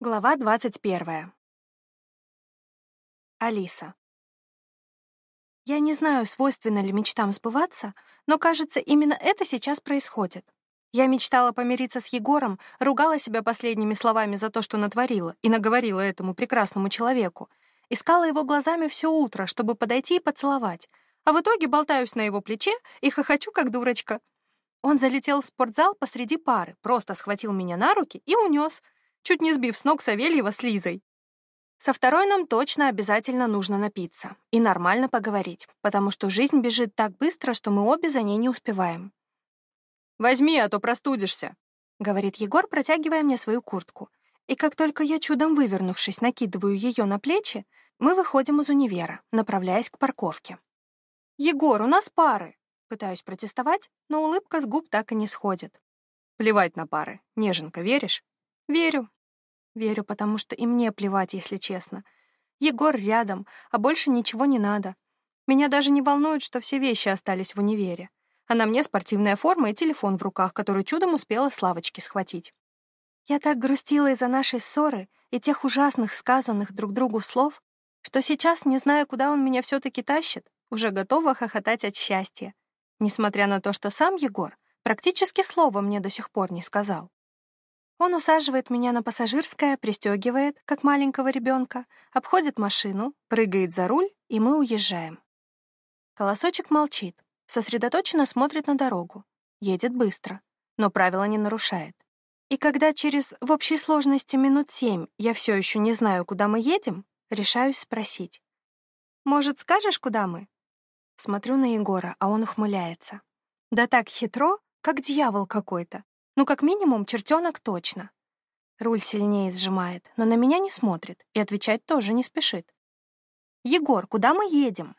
Глава 21. Алиса. Я не знаю, свойственно ли мечтам сбываться, но, кажется, именно это сейчас происходит. Я мечтала помириться с Егором, ругала себя последними словами за то, что натворила, и наговорила этому прекрасному человеку. Искала его глазами все утро, чтобы подойти и поцеловать, а в итоге болтаюсь на его плече и хохочу, как дурочка. Он залетел в спортзал посреди пары, просто схватил меня на руки и унес — чуть не сбив с ног Савельева с Лизой. Со второй нам точно обязательно нужно напиться и нормально поговорить, потому что жизнь бежит так быстро, что мы обе за ней не успеваем. «Возьми, а то простудишься», — говорит Егор, протягивая мне свою куртку. И как только я, чудом вывернувшись, накидываю ее на плечи, мы выходим из универа, направляясь к парковке. «Егор, у нас пары!» Пытаюсь протестовать, но улыбка с губ так и не сходит. «Плевать на пары. Неженка, веришь?» Верю. Верю, потому что и мне плевать, если честно. Егор рядом, а больше ничего не надо. Меня даже не волнует, что все вещи остались в универе. А на мне спортивная форма и телефон в руках, который чудом успела Славочки схватить. Я так грустила из-за нашей ссоры и тех ужасных сказанных друг другу слов, что сейчас, не зная, куда он меня все-таки тащит, уже готова хохотать от счастья, несмотря на то, что сам Егор практически слова мне до сих пор не сказал. Он усаживает меня на пассажирское, пристегивает, как маленького ребенка, обходит машину, прыгает за руль, и мы уезжаем. Колосочек молчит, сосредоточенно смотрит на дорогу, едет быстро, но правила не нарушает. И когда через в общей сложности минут семь я все еще не знаю, куда мы едем, решаюсь спросить. «Может, скажешь, куда мы?» Смотрю на Егора, а он ухмыляется. Да так хитро, как дьявол какой-то. Ну, как минимум, чертенок точно. Руль сильнее сжимает, но на меня не смотрит и отвечать тоже не спешит. «Егор, куда мы едем?»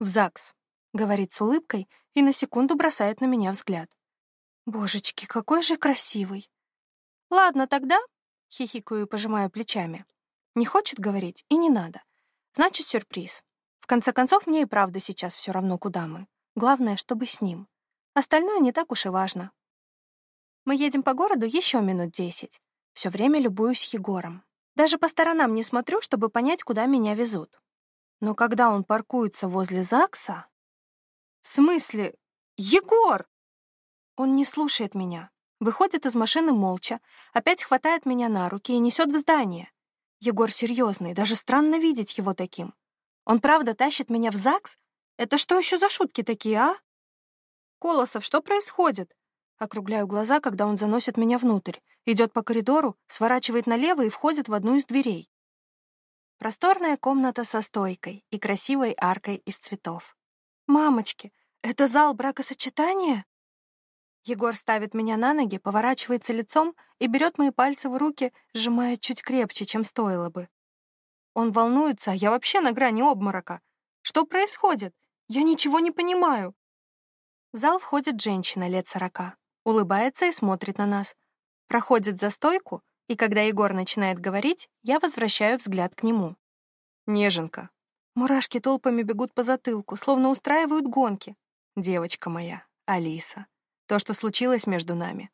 «В ЗАГС», — говорит с улыбкой и на секунду бросает на меня взгляд. «Божечки, какой же красивый!» «Ладно, тогда...» — хихикаю и пожимаю плечами. «Не хочет говорить и не надо. Значит, сюрприз. В конце концов, мне и правда сейчас все равно, куда мы. Главное, чтобы с ним. Остальное не так уж и важно. Мы едем по городу еще минут десять. Все время любуюсь Егором. Даже по сторонам не смотрю, чтобы понять, куда меня везут. Но когда он паркуется возле ЗАГСа... В смысле? Егор! Он не слушает меня. Выходит из машины молча, опять хватает меня на руки и несет в здание. Егор серьезный, даже странно видеть его таким. Он правда тащит меня в ЗАГС? Это что еще за шутки такие, а? Колосов, что происходит? Округляю глаза, когда он заносит меня внутрь, идет по коридору, сворачивает налево и входит в одну из дверей. Просторная комната со стойкой и красивой аркой из цветов. «Мамочки, это зал бракосочетания?» Егор ставит меня на ноги, поворачивается лицом и берет мои пальцы в руки, сжимая чуть крепче, чем стоило бы. Он волнуется, а я вообще на грани обморока. Что происходит? Я ничего не понимаю. В зал входит женщина лет сорока улыбается и смотрит на нас. Проходит за стойку, и когда Егор начинает говорить, я возвращаю взгляд к нему. Неженка. Мурашки толпами бегут по затылку, словно устраивают гонки. Девочка моя, Алиса. То, что случилось между нами.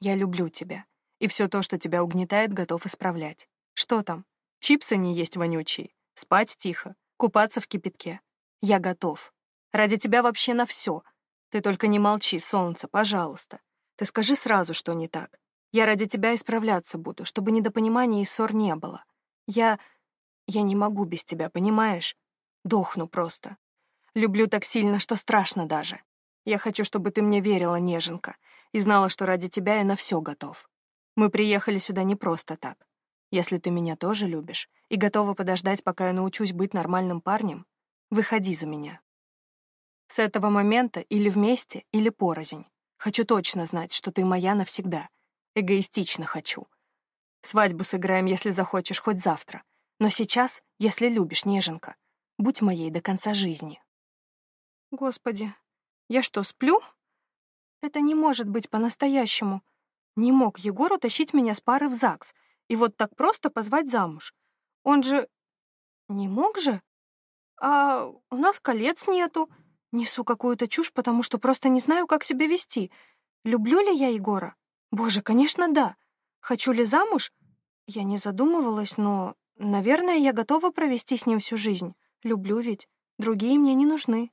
Я люблю тебя. И все то, что тебя угнетает, готов исправлять. Что там? Чипсы не есть вонючие. Спать тихо. Купаться в кипятке. Я готов. Ради тебя вообще на все — ты только не молчи, солнце, пожалуйста. Ты скажи сразу, что не так. Я ради тебя исправляться буду, чтобы недопонимания и ссор не было. Я... я не могу без тебя, понимаешь? Дохну просто. Люблю так сильно, что страшно даже. Я хочу, чтобы ты мне верила, неженка, и знала, что ради тебя я на все готов. Мы приехали сюда не просто так. Если ты меня тоже любишь и готова подождать, пока я научусь быть нормальным парнем, выходи за меня. С этого момента или вместе, или порознь. Хочу точно знать, что ты моя навсегда. Эгоистично хочу. Свадьбу сыграем, если захочешь, хоть завтра. Но сейчас, если любишь, неженка, будь моей до конца жизни. Господи, я что, сплю? Это не может быть по-настоящему. Не мог Егор утащить меня с пары в ЗАГС и вот так просто позвать замуж. Он же... Не мог же? А у нас колец нету, Несу какую-то чушь, потому что просто не знаю, как себя вести. Люблю ли я Егора? Боже, конечно, да. Хочу ли замуж? Я не задумывалась, но, наверное, я готова провести с ним всю жизнь. Люблю ведь. Другие мне не нужны.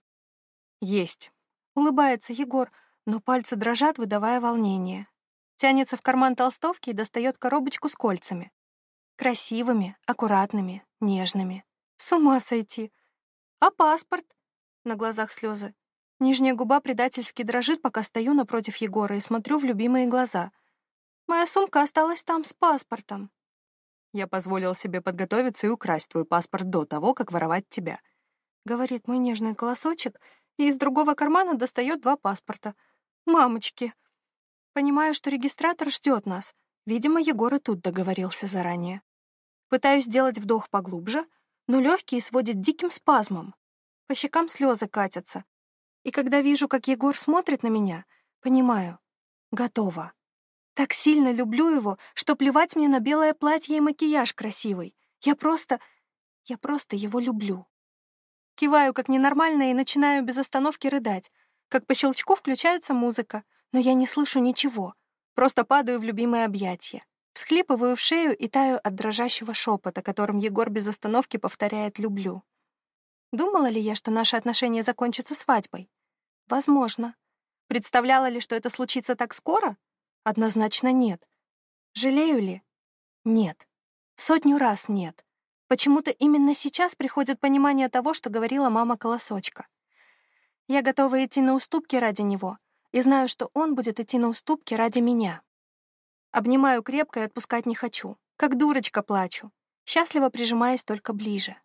Есть. Улыбается Егор, но пальцы дрожат, выдавая волнение. Тянется в карман толстовки и достает коробочку с кольцами. Красивыми, аккуратными, нежными. С ума сойти. А паспорт? На глазах слезы. Нижняя губа предательски дрожит, пока стою напротив Егора и смотрю в любимые глаза. Моя сумка осталась там с паспортом. Я позволил себе подготовиться и украсть твой паспорт до того, как воровать тебя. Говорит мой нежный голосочек, и из другого кармана достает два паспорта. Мамочки! Понимаю, что регистратор ждет нас. Видимо, Егор и тут договорился заранее. Пытаюсь сделать вдох поглубже, но легкие сводят диким спазмом. По щекам слезы катятся. И когда вижу, как Егор смотрит на меня, понимаю — готово. Так сильно люблю его, что плевать мне на белое платье и макияж красивый. Я просто... я просто его люблю. Киваю как ненормальная и начинаю без остановки рыдать. Как по щелчку включается музыка, но я не слышу ничего. Просто падаю в любимое объятие. Всхлипываю в шею и таю от дрожащего шепота, которым Егор без остановки повторяет «люблю». Думала ли я, что наши отношения закончатся свадьбой? Возможно. Представляла ли, что это случится так скоро? Однозначно нет. Жалею ли? Нет. Сотню раз нет. Почему-то именно сейчас приходит понимание того, что говорила мама Колосочка. Я готова идти на уступки ради него и знаю, что он будет идти на уступки ради меня. Обнимаю крепко и отпускать не хочу. Как дурочка плачу, счастливо прижимаясь только ближе.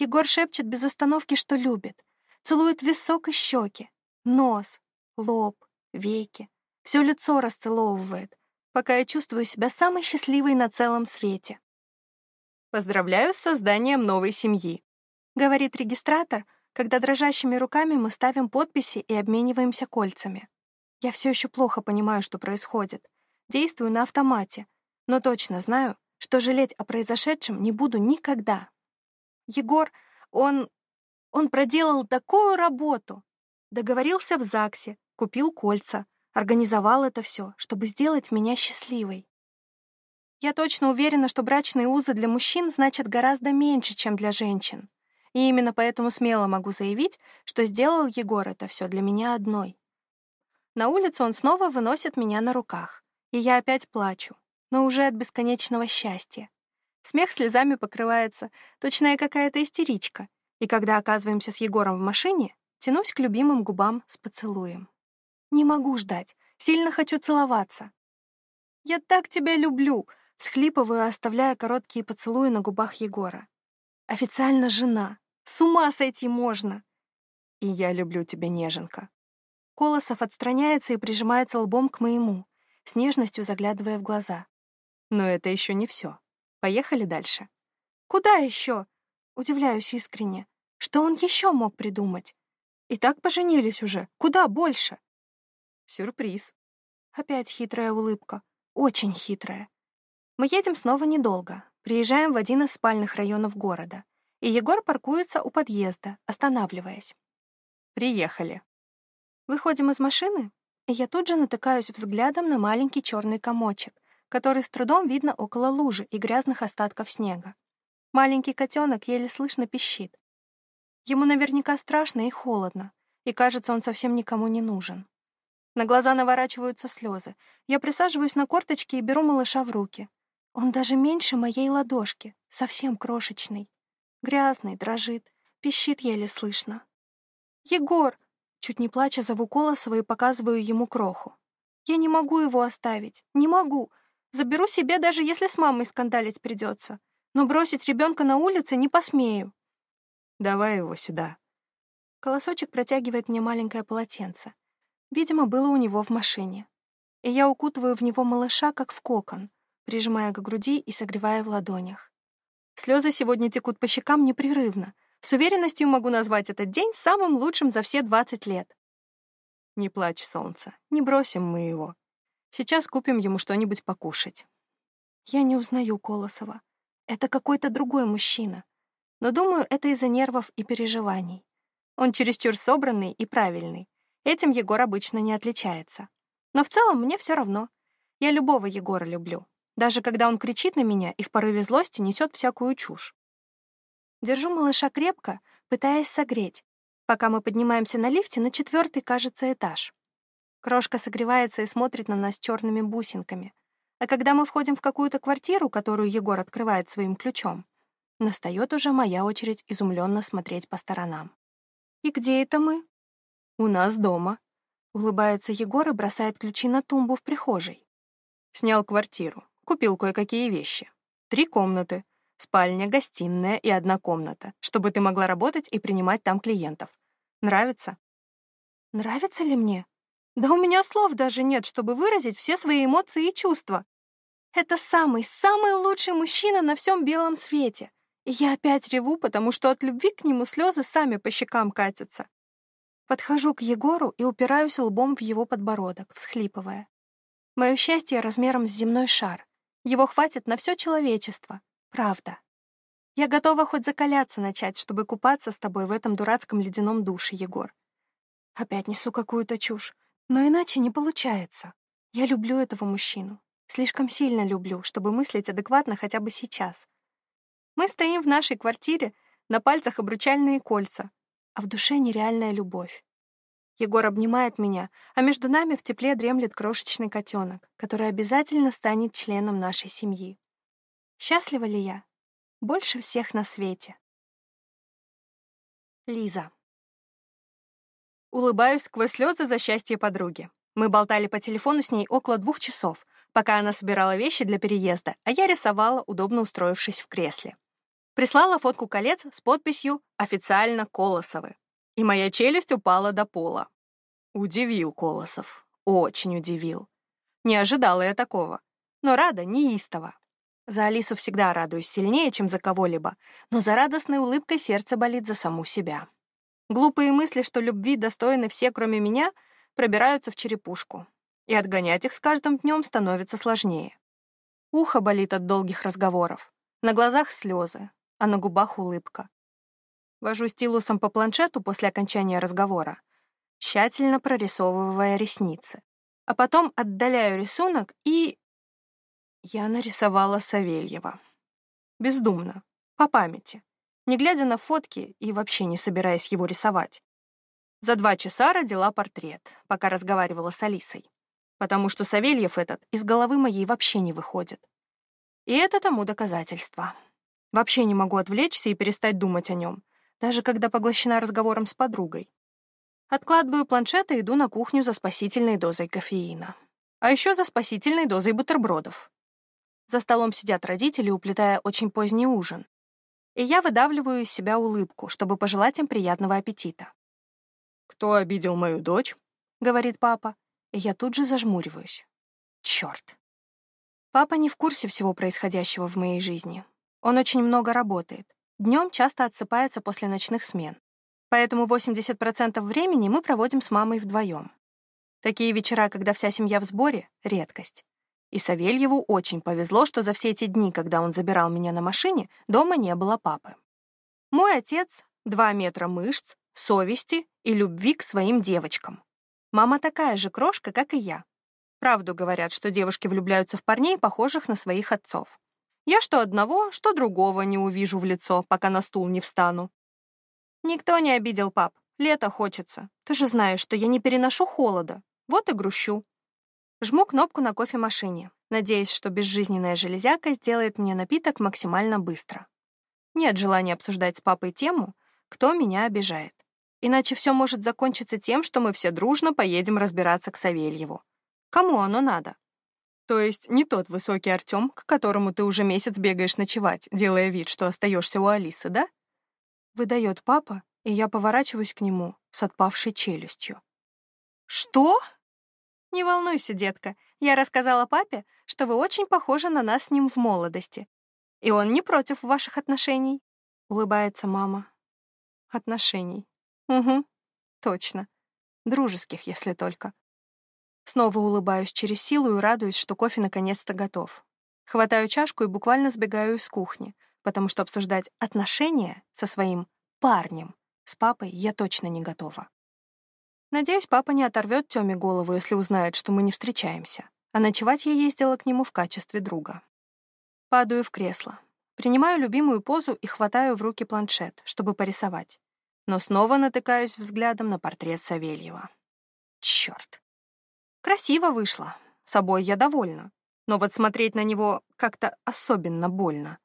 Егор шепчет без остановки, что любит. Целует висок и щеки, нос, лоб, веки. Все лицо расцеловывает, пока я чувствую себя самой счастливой на целом свете. «Поздравляю с созданием новой семьи», — говорит регистратор, когда дрожащими руками мы ставим подписи и обмениваемся кольцами. Я все еще плохо понимаю, что происходит. Действую на автомате, но точно знаю, что жалеть о произошедшем не буду никогда. Егор, он... он проделал такую работу. Договорился в ЗАГСе, купил кольца, организовал это все, чтобы сделать меня счастливой. Я точно уверена, что брачные узы для мужчин значат гораздо меньше, чем для женщин. И именно поэтому смело могу заявить, что сделал Егор это все для меня одной. На улицу он снова выносит меня на руках, и я опять плачу, но уже от бесконечного счастья. Смех слезами покрывается, точная какая-то истеричка. И когда оказываемся с Егором в машине, тянусь к любимым губам с поцелуем. Не могу ждать, сильно хочу целоваться. «Я так тебя люблю!» — схлипываю, оставляя короткие поцелуи на губах Егора. «Официально жена. С ума сойти можно!» «И я люблю тебя, неженка». Колосов отстраняется и прижимается лбом к моему, с нежностью заглядывая в глаза. Но это еще не все. Поехали дальше. Куда еще? Удивляюсь искренне. Что он еще мог придумать? И так поженились уже. Куда больше? Сюрприз. Опять хитрая улыбка. Очень хитрая. Мы едем снова недолго. Приезжаем в один из спальных районов города. И Егор паркуется у подъезда, останавливаясь. Приехали. Выходим из машины, и я тут же натыкаюсь взглядом на маленький черный комочек, который с трудом видно около лужи и грязных остатков снега. Маленький котенок еле слышно пищит. Ему наверняка страшно и холодно, и кажется, он совсем никому не нужен. На глаза наворачиваются слезы. Я присаживаюсь на корточки и беру малыша в руки. Он даже меньше моей ладошки, совсем крошечный. Грязный, дрожит, пищит еле слышно. «Егор!» Чуть не плача зову Колосова и показываю ему кроху. «Я не могу его оставить, не могу. Заберу себе, даже если с мамой скандалить придется. Но бросить ребенка на улице не посмею. Давай его сюда. Колосочек протягивает мне маленькое полотенце. Видимо, было у него в машине. И я укутываю в него малыша, как в кокон, прижимая к груди и согревая в ладонях. Слезы сегодня текут по щекам непрерывно. С уверенностью могу назвать этот день самым лучшим за все 20 лет. Не плачь, солнце, не бросим мы его. Сейчас купим ему что-нибудь покушать. Я не узнаю Колосова. Это какой-то другой мужчина. Но думаю, это из-за нервов и переживаний. Он чересчур собранный и правильный. Этим Егор обычно не отличается. Но в целом мне все равно. Я любого Егора люблю. даже когда он кричит на меня и в порыве злости несет всякую чушь. Держу малыша крепко, пытаясь согреть, пока мы поднимаемся на лифте на четвертый, кажется, этаж. Крошка согревается и смотрит на нас черными бусинками. А когда мы входим в какую-то квартиру, которую Егор открывает своим ключом, настает уже моя очередь изумленно смотреть по сторонам. «И где это мы?» «У нас дома», — улыбается Егор и бросает ключи на тумбу в прихожей. Снял квартиру, купил кое-какие вещи. Три комнаты, спальня, гостиная и одна комната, чтобы ты могла работать и принимать там клиентов. Нравится? Нравится ли мне? Да у меня слов даже нет, чтобы выразить все свои эмоции и чувства. Это самый, самый лучший мужчина на всем белом свете. И я опять реву, потому что от любви к нему слезы сами по щекам катятся. Подхожу к Егору и упираюсь лбом в его подбородок, всхлипывая. Мое счастье размером с земной шар. Его хватит на все человечество. Правда. Я готова хоть закаляться начать, чтобы купаться с тобой в этом дурацком ледяном душе, Егор. Опять несу какую-то чушь. Но иначе не получается. Я люблю этого мужчину. Слишком сильно люблю, чтобы мыслить адекватно хотя бы сейчас. Мы стоим в нашей квартире, на пальцах обручальные кольца, а в душе нереальная любовь. Егор обнимает меня, а между нами в тепле дремлет крошечный котенок, который обязательно станет членом нашей семьи. Счастлива ли я? Больше всех на свете. Лиза. Улыбаюсь сквозь слезы за счастье подруги. Мы болтали по телефону с ней около двух часов, пока она собирала вещи для переезда, а я рисовала, удобно устроившись в кресле. Прислала фотку колец с подписью «Официально Колосовы». И моя челюсть упала до пола. Удивил Колосов. Очень удивил. Не ожидала я такого. Но рада неистово. За Алису всегда радуюсь сильнее, чем за кого-либо, но за радостной улыбкой сердце болит за саму себя. Глупые мысли, что любви достойны все, кроме меня, пробираются в черепушку, и отгонять их с каждым днем становится сложнее. Ухо болит от долгих разговоров, на глазах слезы, а на губах улыбка. Вожу стилусом по планшету после окончания разговора, тщательно прорисовывая ресницы, а потом отдаляю рисунок и... Я нарисовала Савельева. Бездумно, по памяти не глядя на фотки и вообще не собираясь его рисовать. За два часа родила портрет, пока разговаривала с Алисой, потому что Савельев этот из головы моей вообще не выходит. И это тому доказательство. Вообще не могу отвлечься и перестать думать о нем, даже когда поглощена разговором с подругой. Откладываю планшет и иду на кухню за спасительной дозой кофеина. А еще за спасительной дозой бутербродов. За столом сидят родители, уплетая очень поздний ужин, и я выдавливаю из себя улыбку, чтобы пожелать им приятного аппетита. «Кто обидел мою дочь?» — говорит папа, и я тут же зажмуриваюсь. Черт. Папа не в курсе всего происходящего в моей жизни. Он очень много работает. Днем часто отсыпается после ночных смен. Поэтому 80% времени мы проводим с мамой вдвоем. Такие вечера, когда вся семья в сборе — редкость. И Савельеву очень повезло, что за все эти дни, когда он забирал меня на машине, дома не было папы. Мой отец — два метра мышц, совести и любви к своим девочкам. Мама такая же крошка, как и я. Правду говорят, что девушки влюбляются в парней, похожих на своих отцов. Я что одного, что другого не увижу в лицо, пока на стул не встану. Никто не обидел пап. Лето хочется. Ты же знаешь, что я не переношу холода. Вот и грущу. Жму кнопку на кофемашине, надеясь, что безжизненная железяка сделает мне напиток максимально быстро. Нет желания обсуждать с папой тему, кто меня обижает. Иначе все может закончиться тем, что мы все дружно поедем разбираться к Савельеву. Кому оно надо? То есть не тот высокий Артем, к которому ты уже месяц бегаешь ночевать, делая вид, что остаешься у Алисы, да? Выдает папа, и я поворачиваюсь к нему с отпавшей челюстью. «Что?» «Не волнуйся, детка, я рассказала папе, что вы очень похожи на нас с ним в молодости. И он не против ваших отношений», — улыбается мама. «Отношений. Угу, точно. Дружеских, если только». Снова улыбаюсь через силу и радуюсь, что кофе наконец-то готов. Хватаю чашку и буквально сбегаю из кухни, потому что обсуждать отношения со своим парнем с папой я точно не готова. Надеюсь, папа не оторвет Тёме голову, если узнает, что мы не встречаемся. а ночевать я ездила к нему в качестве друга. Падаю в кресло. Принимаю любимую позу и хватаю в руки планшет, чтобы порисовать. Но снова натыкаюсь взглядом на портрет Савельева. Черт. Красиво вышло. Собой я довольна. Но вот смотреть на него как-то особенно больно.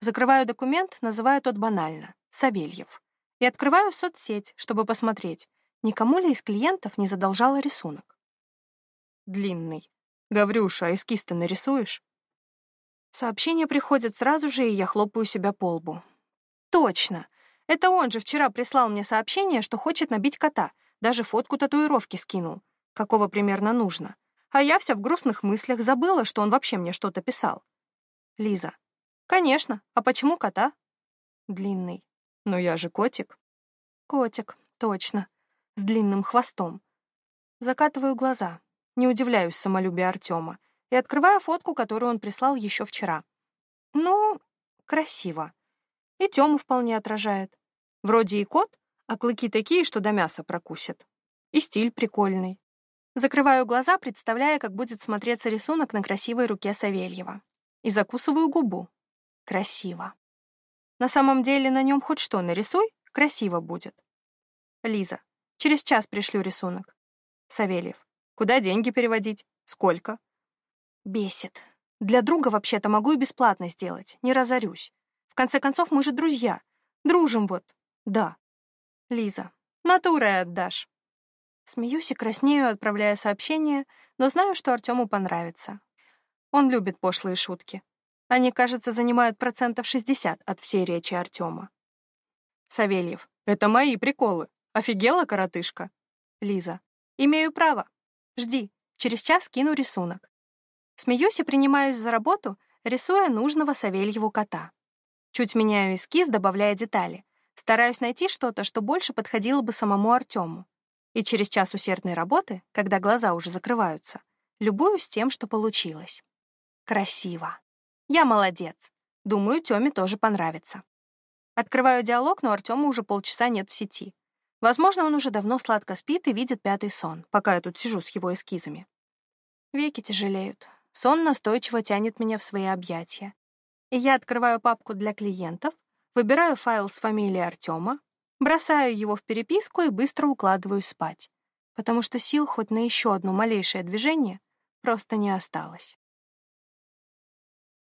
Закрываю документ, называю тот банально — Савельев. И открываю соцсеть, чтобы посмотреть, никому ли из клиентов не задолжала рисунок. Длинный. Гаврюша, а эскиз ты нарисуешь? Сообщение приходит сразу же, и я хлопаю себя по лбу. Точно! Это он же вчера прислал мне сообщение, что хочет набить кота, даже фотку татуировки скинул, какого примерно нужно. А я вся в грустных мыслях забыла, что он вообще мне что-то писал. Лиза. Конечно. А почему кота? Длинный. Но я же котик. Котик, точно. С длинным хвостом. Закатываю глаза. Не удивляюсь самолюбию Артема и открываю фотку, которую он прислал еще вчера. Ну, красиво. И Тему вполне отражает. Вроде и кот, а клыки такие, что до мяса прокусят. И стиль прикольный. Закрываю глаза, представляя, как будет смотреться рисунок на красивой руке Савельева. И закусываю губу. Красиво. На самом деле на нем хоть что нарисуй, красиво будет. Лиза. Через час пришлю рисунок. Савельев. Куда деньги переводить? Сколько? Бесит. Для друга вообще-то могу и бесплатно сделать, не разорюсь. В конце концов, мы же друзья. Дружим вот. Да. Лиза. Натурой отдашь. Смеюсь и краснею, отправляя сообщение, но знаю, что Артему понравится. Он любит пошлые шутки. Они, кажется, занимают процентов 60 от всей речи Артема. Савельев. Это мои приколы. Офигела, коротышка? Лиза. Имею право. Жди. Через час кину рисунок. Смеюсь и принимаюсь за работу, рисуя нужного Савельеву кота. Чуть меняю эскиз, добавляя детали. Стараюсь найти что-то, что больше подходило бы самому Артему. И через час усердной работы, когда глаза уже закрываются, любуюсь тем, что получилось. Красиво. Я молодец. Думаю, Тёме тоже понравится. Открываю диалог, но Артема уже полчаса нет в сети. Возможно, он уже давно сладко спит и видит пятый сон, пока я тут сижу с его эскизами. Веки тяжелеют. Сон настойчиво тянет меня в свои объятия. И я открываю папку для клиентов, выбираю файл с фамилией Артема, бросаю его в переписку и быстро укладываюсь спать, потому что сил хоть на еще одно малейшее движение просто не осталось.